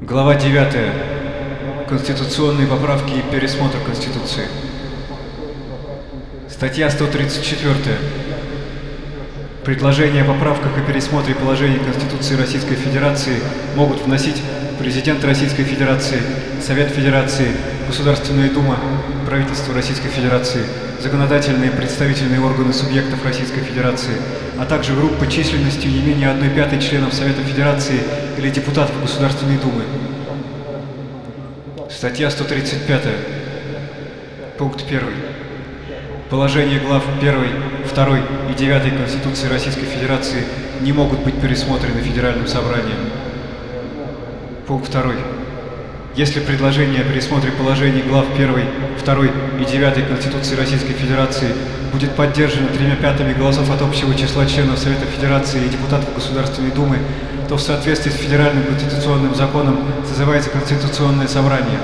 Глава 9. Конституционные поправки и пересмотр Конституции. Статья 134. Предложения о поправках и пересмотре положений Конституции Российской Федерации могут вносить Президент Российской Федерации, Совет Федерации, Государственная Дума, правительство Российской Федерации, законодательные представительные органы субъектов Российской Федерации, а также группы численностью не менее 1 пятой членов Совета Федерации или депутатов Государственной Думы. Статья 135. Пункт 1. Положения глав 1, 2 и 9 Конституции Российской Федерации не могут быть пересмотрены Федеральным собранием. Пункт 2. Если предложение о пересмотре положений глав 1, 2 и 9 Конституции Российской Федерации будет поддержано тремя пятыми голосов от общего числа членов Совета Федерации и депутатов Государственной Думы, то в соответствии с Федеральным конституционным законом созывается Конституционное собрание.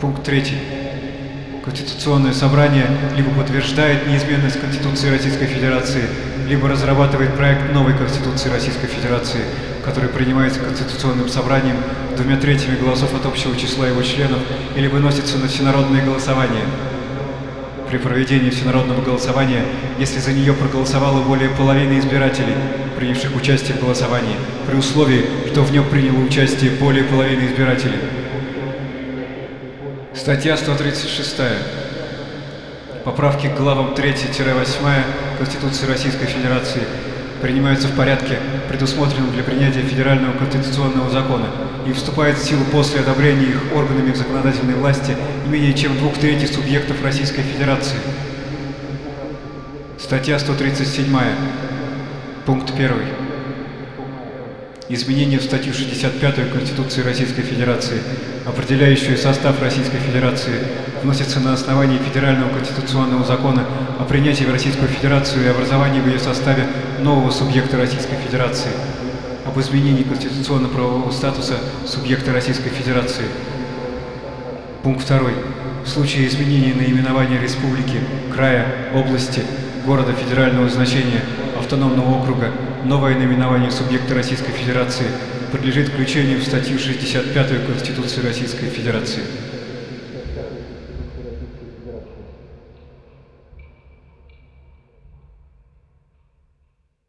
Пункт 3. Конституционное собрание либо подтверждает неизменность Конституции Российской Федерации, либо разрабатывает проект новой Конституции Российской Федерации, который принимается Конституционным собранием двумя третьими голосов от общего числа его членов или выносится на всенародное голосование. При проведении всенародного голосования, если за нее проголосовало более половины избирателей, принявших участие в голосовании, при условии, что в нем приняло участие более половины избирателей. Статья 136. Поправки к главам 3-8 Конституции Российской Федерации принимаются в порядке, предусмотренном для принятия федерального конституционного закона и вступают в силу после одобрения их органами законодательной власти не менее чем двух третьих субъектов Российской Федерации. Статья 137. Пункт 1. Изменения в статью 65 Конституции Российской Федерации, определяющую состав Российской Федерации, вносятся на основании Федерального конституционного закона о принятии в Российскую Федерацию и образовании в ее составе нового субъекта Российской Федерации, об изменении конституционно-правового статуса субъекта Российской Федерации. Пункт 2. В случае изменения наименования республики, края, области, города федерального значения, автономного округа, новое наименование субъекта Российской Федерации подлежит включению в статью 65 Конституции Российской Федерации.